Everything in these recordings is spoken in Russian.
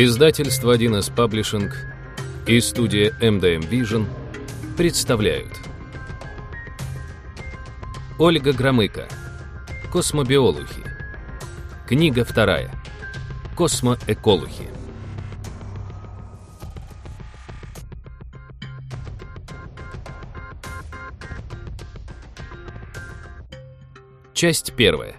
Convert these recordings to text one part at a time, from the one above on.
Издательство 1С Паблишинг и студия MDM Vision представляют. Ольга Громыко. Космобиолухи Книга вторая. Космоэколухи Часть первая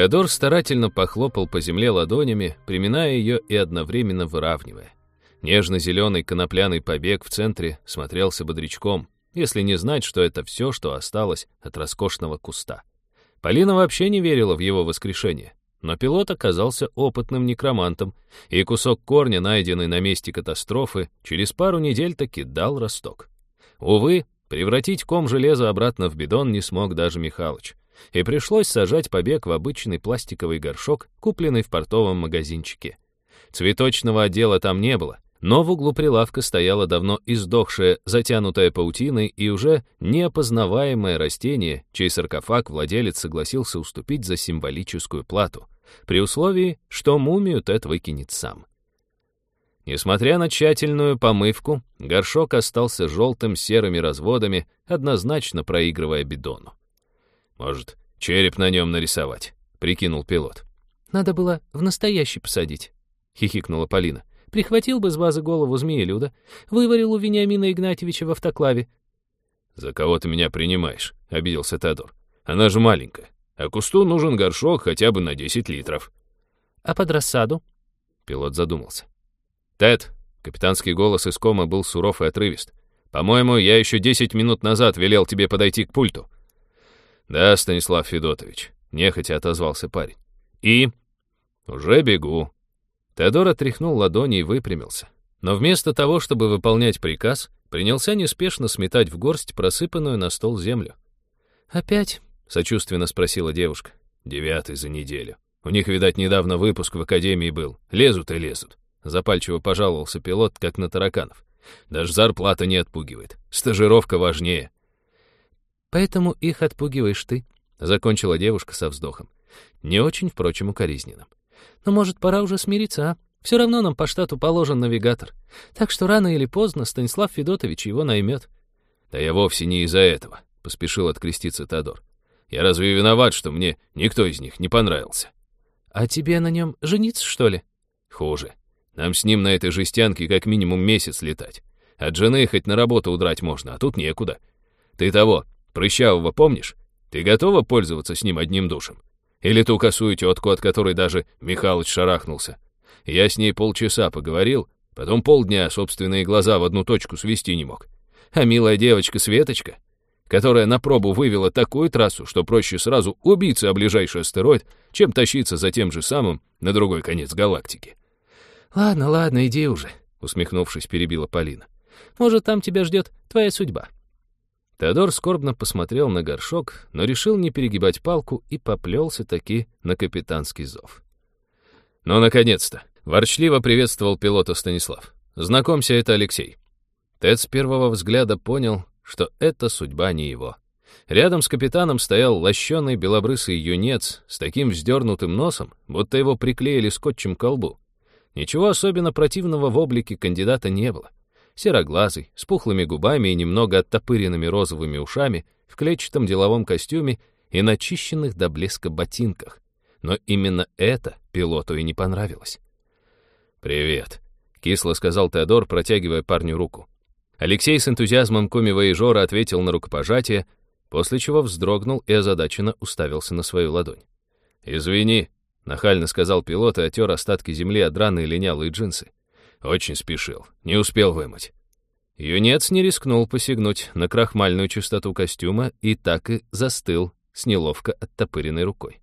Теодор старательно похлопал по земле ладонями, приминая ее и одновременно выравнивая. Нежно-зеленый конопляный побег в центре смотрелся бодрячком, если не знать, что это все, что осталось от роскошного куста. Полина вообще не верила в его воскрешение, но пилот оказался опытным некромантом, и кусок корня, найденный на месте катастрофы, через пару недель таки дал росток. Увы, превратить ком железа обратно в бидон не смог даже Михалыч и пришлось сажать побег в обычный пластиковый горшок, купленный в портовом магазинчике. Цветочного отдела там не было, но в углу прилавка стояло давно издохшее, затянутое паутиной и уже неопознаваемое растение, чей саркофаг владелец согласился уступить за символическую плату, при условии, что мумию Тед выкинет сам. Несмотря на тщательную помывку, горшок остался желтым серыми разводами, однозначно проигрывая бидону. «Может, череп на нем нарисовать?» — прикинул пилот. «Надо было в настоящий посадить», — хихикнула Полина. «Прихватил бы с вазы голову змеи-люда, выварил у Вениамина Игнатьевича в автоклаве». «За кого ты меня принимаешь?» — обиделся Теодор. «Она же маленькая, а кусту нужен горшок хотя бы на 10 литров». «А под рассаду?» Пилот задумался. «Тед!» — капитанский голос из кома был суров и отрывист. «По-моему, я еще 10 минут назад велел тебе подойти к пульту. «Да, Станислав Федотович», — нехотя отозвался парень. «И?» «Уже бегу». Теодор отряхнул ладони и выпрямился. Но вместо того, чтобы выполнять приказ, принялся неспешно сметать в горсть просыпанную на стол землю. «Опять?» — сочувственно спросила девушка. «Девятый за неделю. У них, видать, недавно выпуск в академии был. Лезут и лезут». Запальчиво пожаловался пилот, как на тараканов. Даже зарплата не отпугивает. Стажировка важнее. Поэтому их отпугиваешь ты», — закончила девушка со вздохом. Не очень, впрочем, укоризненным. «Но, может, пора уже смириться, а? Все равно нам по штату положен навигатор. Так что рано или поздно Станислав Федотович его наймет». «Да я вовсе не из-за этого», — поспешил откреститься Тодор. «Я разве виноват, что мне никто из них не понравился?» «А тебе на нем жениться, что ли?» «Хуже. Нам с ним на этой жестянке как минимум месяц летать. От жены хоть на работу удрать можно, а тут некуда. Ты того, Прыщавого помнишь? Ты готова пользоваться с ним одним душем? Или ту косую тетку, от которой даже Михалыч шарахнулся? Я с ней полчаса поговорил, потом полдня собственные глаза в одну точку свести не мог. А милая девочка Светочка, которая на пробу вывела такую трассу, что проще сразу убиться о ближайший астероид, чем тащиться за тем же самым на другой конец галактики. «Ладно, ладно, иди уже», — усмехнувшись, перебила Полина. «Может, там тебя ждет твоя судьба». Теодор скорбно посмотрел на горшок, но решил не перегибать палку и поплелся таки на капитанский зов. «Ну, наконец-то!» — ворчливо приветствовал пилота Станислав. «Знакомься, это Алексей». Тед с первого взгляда понял, что это судьба не его. Рядом с капитаном стоял лощеный белобрысый юнец с таким вздернутым носом, будто его приклеили скотчем к колбу. Ничего особенно противного в облике кандидата не было сероглазый, с пухлыми губами и немного оттопыренными розовыми ушами, в клетчатом деловом костюме и начищенных до блеска ботинках. Но именно это пилоту и не понравилось. «Привет», — кисло сказал Теодор, протягивая парню руку. Алексей с энтузиазмом коми-воежора ответил на рукопожатие, после чего вздрогнул и озадаченно уставился на свою ладонь. «Извини», — нахально сказал пилот и отер остатки земли от драные линялые джинсы. Очень спешил. Не успел вымыть. Юнец не рискнул посягнуть на крахмальную чистоту костюма и так и застыл с неловко оттопыренной рукой.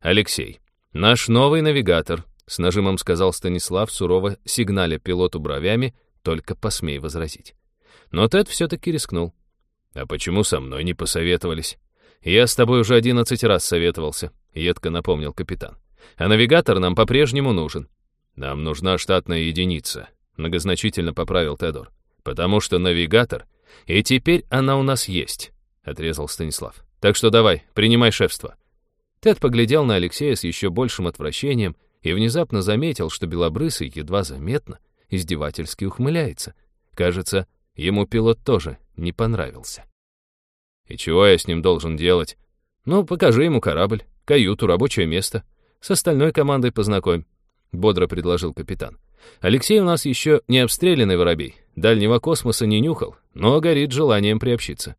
«Алексей, наш новый навигатор», — с нажимом сказал Станислав, сурово сигналя пилоту бровями, только посмей возразить. Но Тед все-таки рискнул. «А почему со мной не посоветовались?» «Я с тобой уже одиннадцать раз советовался», — едко напомнил капитан. «А навигатор нам по-прежнему нужен. «Нам нужна штатная единица», — многозначительно поправил Тедор. «Потому что навигатор, и теперь она у нас есть», — отрезал Станислав. «Так что давай, принимай шефство». Тед поглядел на Алексея с еще большим отвращением и внезапно заметил, что Белобрысый едва заметно издевательски ухмыляется. Кажется, ему пилот тоже не понравился. «И чего я с ним должен делать?» «Ну, покажи ему корабль, каюту, рабочее место. С остальной командой познакомь», — бодро предложил капитан. «Алексей у нас еще не обстрелянный воробей, дальнего космоса не нюхал, но горит желанием приобщиться».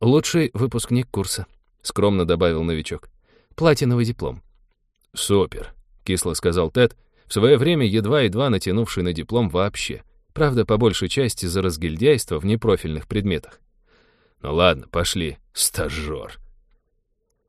«Лучший выпускник курса», — скромно добавил новичок. «Платиновый диплом». «Супер», — кисло сказал Тед, в свое время едва-едва натянувший на диплом вообще. Правда, по большей части за разгильдяйство в непрофильных предметах. «Ну ладно, пошли, стажер».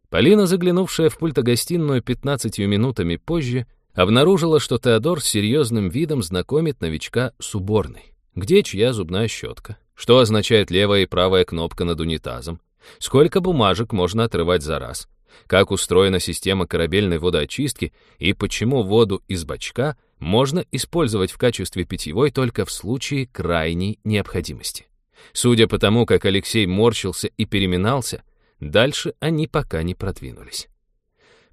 Полина, заглянувшая в пультогостиную 15 минутами позже, обнаружила, что Теодор с серьезным видом знакомит новичка с уборной. Где чья зубная щетка? Что означает левая и правая кнопка над унитазом? Сколько бумажек можно отрывать за раз? Как устроена система корабельной водоочистки и почему воду из бачка можно использовать в качестве питьевой только в случае крайней необходимости? Судя по тому, как Алексей морщился и переминался, дальше они пока не продвинулись.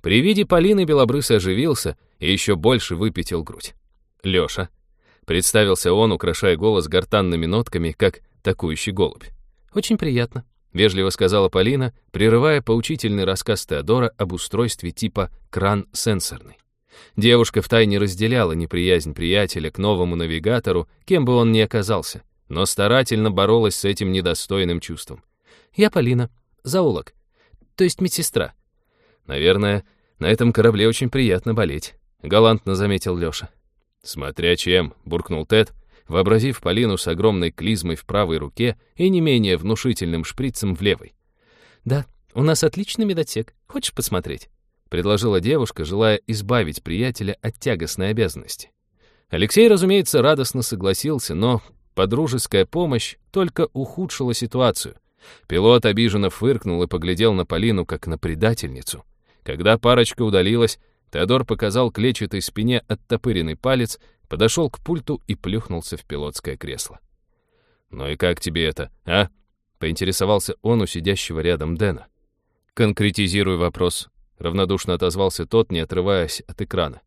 При виде Полины Белобрыс оживился и еще больше выпятил грудь. «Леша», — представился он, украшая голос гортанными нотками, как атакующий голубь. «Очень приятно», — вежливо сказала Полина, прерывая поучительный рассказ Теодора об устройстве типа «кран сенсорный». Девушка втайне разделяла неприязнь приятеля к новому навигатору, кем бы он ни оказался, но старательно боролась с этим недостойным чувством. «Я Полина, зоолог, то есть медсестра». «Наверное, на этом корабле очень приятно болеть», — галантно заметил Лёша. «Смотря чем», — буркнул Тед, — вообразив Полину с огромной клизмой в правой руке и не менее внушительным шприцем в левой. «Да, у нас отличный медотек. Хочешь посмотреть?» — предложила девушка, желая избавить приятеля от тягостной обязанности. Алексей, разумеется, радостно согласился, но подружеская помощь только ухудшила ситуацию. Пилот обиженно фыркнул и поглядел на Полину, как на предательницу. Когда парочка удалилась, Теодор показал клетчатой спине оттопыренный палец, подошел к пульту и плюхнулся в пилотское кресло. «Ну и как тебе это, а?» — поинтересовался он у сидящего рядом Дэна. «Конкретизируй вопрос», — равнодушно отозвался тот, не отрываясь от экрана.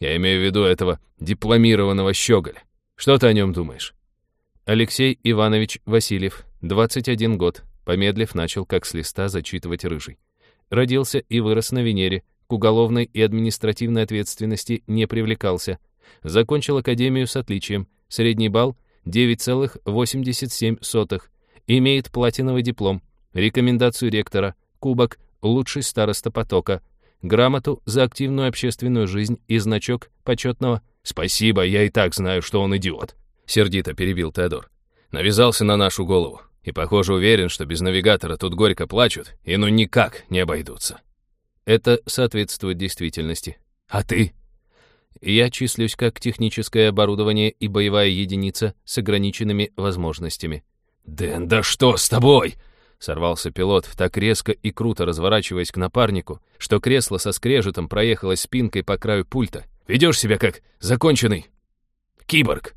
«Я имею в виду этого дипломированного щеголя. Что ты о нем думаешь?» Алексей Иванович Васильев, 21 год, помедлив, начал как с листа зачитывать рыжий. Родился и вырос на Венере, к уголовной и административной ответственности не привлекался, Закончил академию с отличием. Средний балл 9,87. Имеет платиновый диплом. Рекомендацию ректора. Кубок «Лучший староста потока». Грамоту за активную общественную жизнь и значок почетного «Спасибо, я и так знаю, что он идиот», — сердито перебил Теодор. Навязался на нашу голову. И, похоже, уверен, что без навигатора тут горько плачут, и ну никак не обойдутся. Это соответствует действительности. А ты? Я числюсь как техническое оборудование и боевая единица с ограниченными возможностями. «Дэн, да что с тобой?» Сорвался пилот, так резко и круто разворачиваясь к напарнику, что кресло со скрежетом проехалось спинкой по краю пульта. «Ведешь себя как законченный киборг!»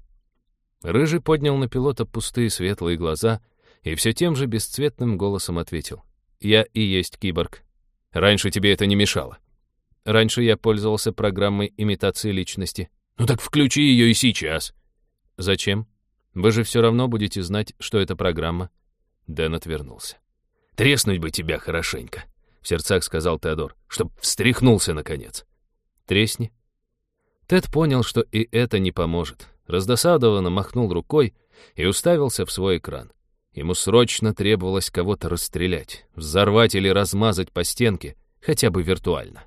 Рыжий поднял на пилота пустые светлые глаза и все тем же бесцветным голосом ответил. «Я и есть киборг. Раньше тебе это не мешало». Раньше я пользовался программой имитации личности. Ну так включи ее и сейчас. Зачем? Вы же все равно будете знать, что это программа. Дэн отвернулся. Треснуть бы тебя хорошенько, в сердцах сказал Теодор, чтоб встряхнулся наконец. Тресни. Тед понял, что и это не поможет. Раздосадованно махнул рукой и уставился в свой экран. Ему срочно требовалось кого-то расстрелять, взорвать или размазать по стенке, хотя бы виртуально.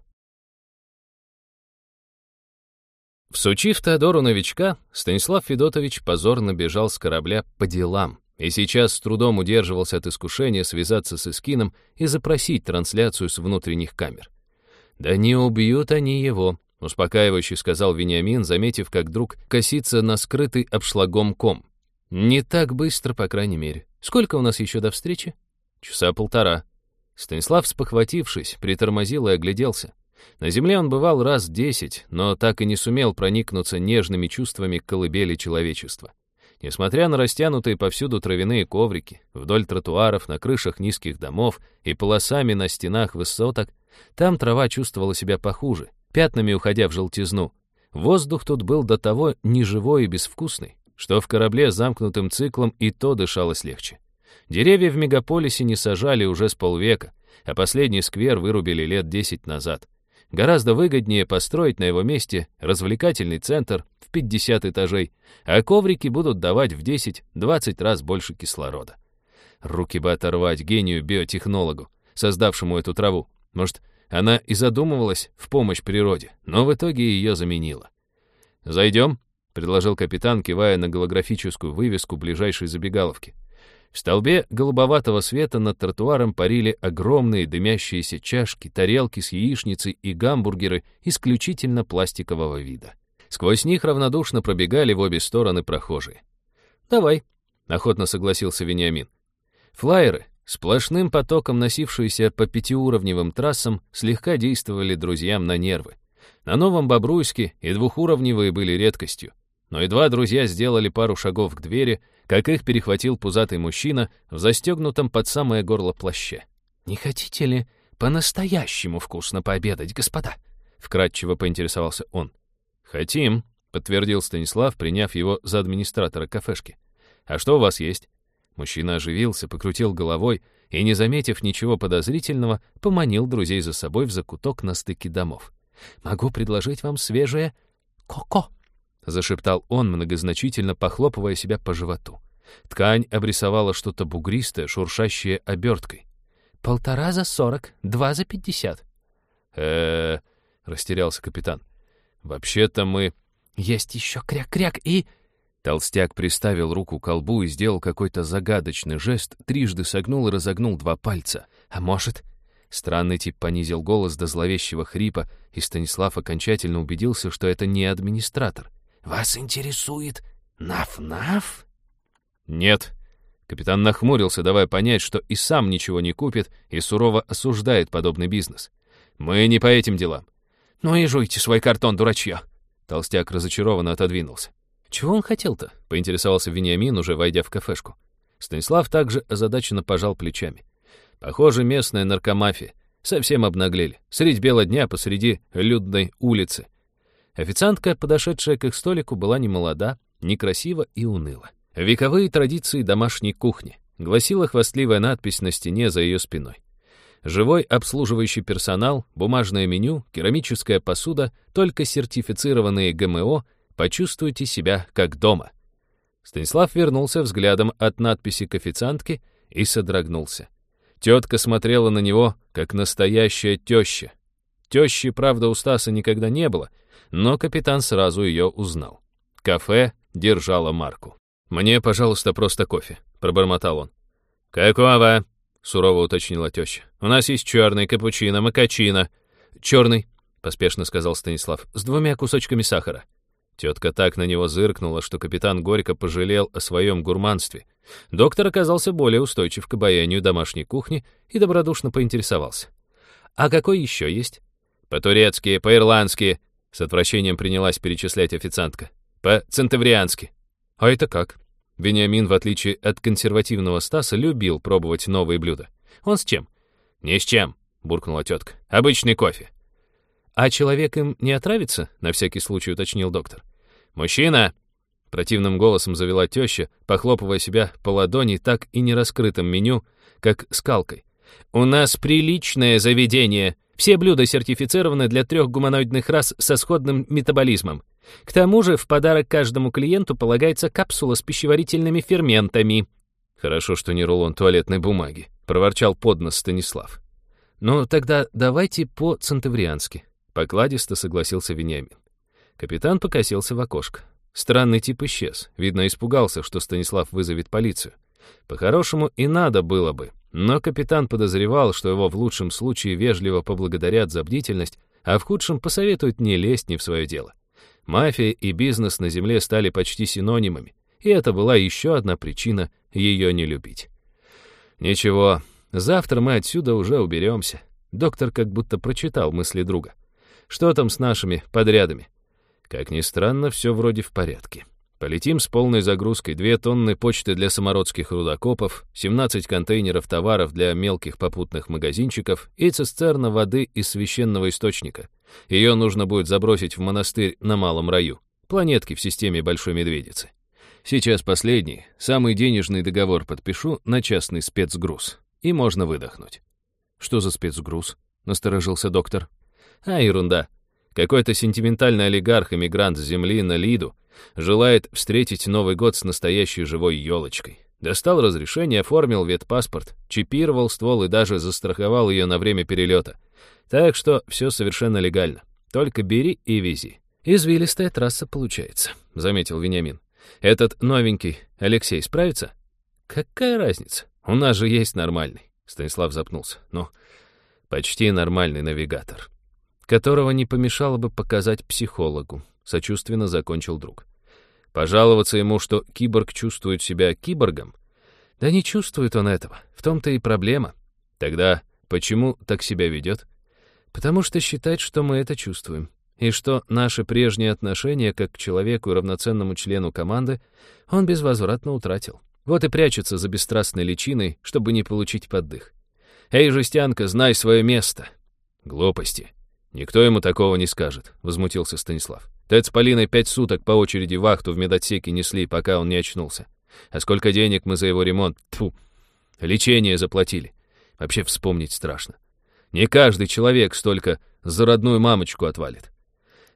Всучив Теодору новичка, Станислав Федотович позорно бежал с корабля по делам и сейчас с трудом удерживался от искушения связаться с Искином и запросить трансляцию с внутренних камер. «Да не убьют они его», — успокаивающе сказал Вениамин, заметив, как друг косится на скрытый обшлагом ком. «Не так быстро, по крайней мере. Сколько у нас еще до встречи?» «Часа полтора». Станислав, спохватившись, притормозил и огляделся. На земле он бывал раз десять, но так и не сумел проникнуться нежными чувствами к колыбели человечества. Несмотря на растянутые повсюду травяные коврики, вдоль тротуаров, на крышах низких домов и полосами на стенах высоток, Там трава чувствовала себя похуже, пятнами уходя в желтизну. Воздух тут был до того неживой и безвкусный, что в корабле замкнутым циклом и то дышалось легче. Деревья в мегаполисе не сажали уже с полвека, а последний сквер вырубили лет десять назад. Гораздо выгоднее построить на его месте развлекательный центр в 50 этажей, а коврики будут давать в 10-20 раз больше кислорода. Руки бы оторвать гению-биотехнологу, создавшему эту траву. Может, она и задумывалась в помощь природе, но в итоге ее заменила. «Зайдем?» — предложил капитан, кивая на голографическую вывеску ближайшей забегаловки. В столбе голубоватого света над тротуаром парили огромные дымящиеся чашки, тарелки с яичницей и гамбургеры исключительно пластикового вида. Сквозь них равнодушно пробегали в обе стороны прохожие. «Давай», — охотно согласился Вениамин. Флайеры, сплошным потоком носившиеся по пятиуровневым трассам, слегка действовали друзьям на нервы. На Новом Бобруйске и двухуровневые были редкостью. Но едва друзья сделали пару шагов к двери, как их перехватил пузатый мужчина в застегнутом под самое горло плаще. «Не хотите ли по-настоящему вкусно пообедать, господа?» Вкратчиво поинтересовался он. «Хотим», — подтвердил Станислав, приняв его за администратора кафешки. «А что у вас есть?» Мужчина оживился, покрутил головой и, не заметив ничего подозрительного, поманил друзей за собой в закуток на стыке домов. «Могу предложить вам свежее коко», — зашептал он, многозначительно похлопывая себя по животу. Ткань обрисовала что-то бугристое, шуршащее оберткой. «Полтора за сорок, два за пятьдесят». э растерялся капитан. «Вообще-то мы...» «Есть еще кряк-кряк и...» Толстяк приставил руку к колбу и сделал какой-то загадочный жест, трижды согнул и разогнул два пальца. «А может...» Странный тип понизил голос до зловещего хрипа, и Станислав окончательно убедился, что это не администратор. «Вас интересует наф-наф?» «Нет». Капитан нахмурился, давая понять, что и сам ничего не купит, и сурово осуждает подобный бизнес. «Мы не по этим делам». «Ну и жуйте свой картон, дурачье!» Толстяк разочарованно отодвинулся. «Чего он хотел-то?» — поинтересовался Вениамин, уже войдя в кафешку. Станислав также озадаченно пожал плечами. Похоже, местная наркомафия. Совсем обнаглели. Средь бела дня посреди людной улицы. Официантка, подошедшая к их столику, была не молода, некрасива и уныла. Вековые традиции домашней кухни, гласила хвастливая надпись на стене за ее спиной. Живой обслуживающий персонал, бумажное меню, керамическая посуда, только сертифицированные ГМО, почувствуйте себя как дома. Станислав вернулся взглядом от надписи к официантке и содрогнулся. Тетка смотрела на него, как настоящая теща. Тещи, правда, у Стаса никогда не было, но капитан сразу ее узнал. Кафе держало марку. «Мне, пожалуйста, просто кофе», — пробормотал он. «Какого?» — сурово уточнила теща. «У нас есть черный, капучино, макачино». «Черный», — поспешно сказал Станислав, — «с двумя кусочками сахара». Тетка так на него зыркнула, что капитан горько пожалел о своем гурманстве. Доктор оказался более устойчив к обаянию домашней кухни и добродушно поинтересовался. «А какой еще есть?» «По-турецки, по-ирландски», — с отвращением принялась перечислять официантка. «По-центавриански». «А это как?» Вениамин, в отличие от консервативного Стаса, любил пробовать новые блюда. «Он с чем?» «Ни с чем», — буркнула тетка. «Обычный кофе». «А человек им не отравится?» — на всякий случай уточнил доктор. «Мужчина!» — противным голосом завела теща, похлопывая себя по ладони так и не раскрытым меню, как скалкой. «У нас приличное заведение. Все блюда сертифицированы для трех гуманоидных рас со сходным метаболизмом. К тому же в подарок каждому клиенту полагается капсула с пищеварительными ферментами». «Хорошо, что не рулон туалетной бумаги», — проворчал поднос Станислав. «Ну, тогда давайте по-центавриански», — покладисто согласился Вениамин. Капитан покосился в окошко. Странный тип исчез. Видно, испугался, что Станислав вызовет полицию. По-хорошему и надо было бы. Но капитан подозревал, что его в лучшем случае вежливо поблагодарят за бдительность, а в худшем посоветуют не лезть не в свое дело. Мафия и бизнес на земле стали почти синонимами, и это была еще одна причина ее не любить. Ничего, завтра мы отсюда уже уберемся. Доктор как будто прочитал мысли друга. Что там с нашими подрядами? Как ни странно, все вроде в порядке. Полетим с полной загрузкой, две тонны почты для самородских рудокопов, 17 контейнеров товаров для мелких попутных магазинчиков и цистерна воды из священного источника. Ее нужно будет забросить в монастырь на Малом Раю, планетки в системе Большой Медведицы. Сейчас последний, самый денежный договор подпишу на частный спецгруз, и можно выдохнуть. «Что за спецгруз?» — насторожился доктор. «А, ерунда. Какой-то сентиментальный олигарх-эмигрант с земли на Лиду желает встретить Новый год с настоящей живой елочкой. Достал разрешение, оформил ветпаспорт, чипировал ствол и даже застраховал ее на время перелета. Так что все совершенно легально. Только бери и вези. «Извилистая трасса получается», — заметил Вениамин. «Этот новенький Алексей справится?» «Какая разница? У нас же есть нормальный». Станислав запнулся. «Ну, почти нормальный навигатор, которого не помешало бы показать психологу», — сочувственно закончил друг. Пожаловаться ему, что киборг чувствует себя киборгом? Да не чувствует он этого. В том-то и проблема. Тогда почему так себя ведет? Потому что считает, что мы это чувствуем. И что наше прежнее отношение как к человеку и равноценному члену команды он безвозвратно утратил. Вот и прячется за бесстрастной личиной, чтобы не получить поддых. «Эй, жестянка, знай свое место!» «Глупости. Никто ему такого не скажет», — возмутился Станислав. Тед с Полиной пять суток по очереди вахту в медотсеке несли, пока он не очнулся. А сколько денег мы за его ремонт, тьфу, лечение заплатили. Вообще вспомнить страшно. Не каждый человек столько за родную мамочку отвалит.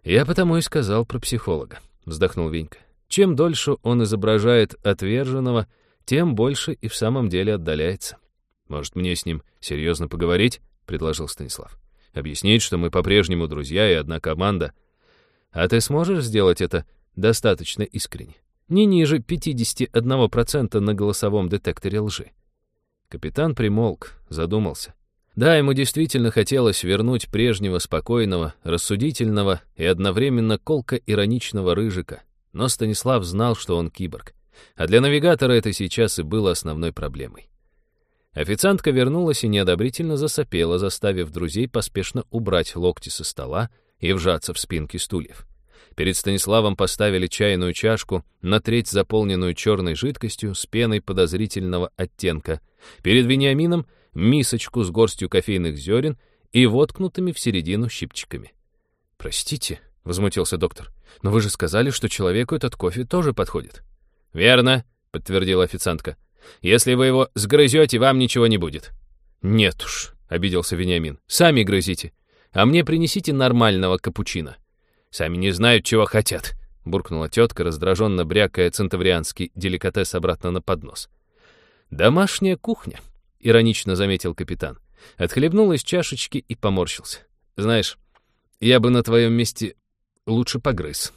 Я потому и сказал про психолога, вздохнул Венька. Чем дольше он изображает отверженного, тем больше и в самом деле отдаляется. Может, мне с ним серьезно поговорить? предложил Станислав. Объяснить, что мы по-прежнему друзья и одна команда — а ты сможешь сделать это достаточно искренне? Не ниже 51% на голосовом детекторе лжи. Капитан примолк, задумался. Да, ему действительно хотелось вернуть прежнего спокойного, рассудительного и одновременно колко-ироничного Рыжика, но Станислав знал, что он киборг. А для навигатора это сейчас и было основной проблемой. Официантка вернулась и неодобрительно засопела, заставив друзей поспешно убрать локти со стола и вжаться в спинки стульев. Перед Станиславом поставили чайную чашку, на треть заполненную черной жидкостью с пеной подозрительного оттенка. Перед Вениамином мисочку с горстью кофейных зерен и воткнутыми в середину щипчиками. «Простите», — возмутился доктор, «но вы же сказали, что человеку этот кофе тоже подходит». «Верно», — подтвердила официантка. «Если вы его сгрызете, вам ничего не будет». «Нет уж», — обиделся Вениамин, — «сами грызите. А мне принесите нормального капучино». «Сами не знают, чего хотят», — буркнула тетка, раздраженно брякая центаврианский деликатес обратно на поднос. «Домашняя кухня», — иронично заметил капитан. Отхлебнул из чашечки и поморщился. «Знаешь, я бы на твоем месте лучше погрыз».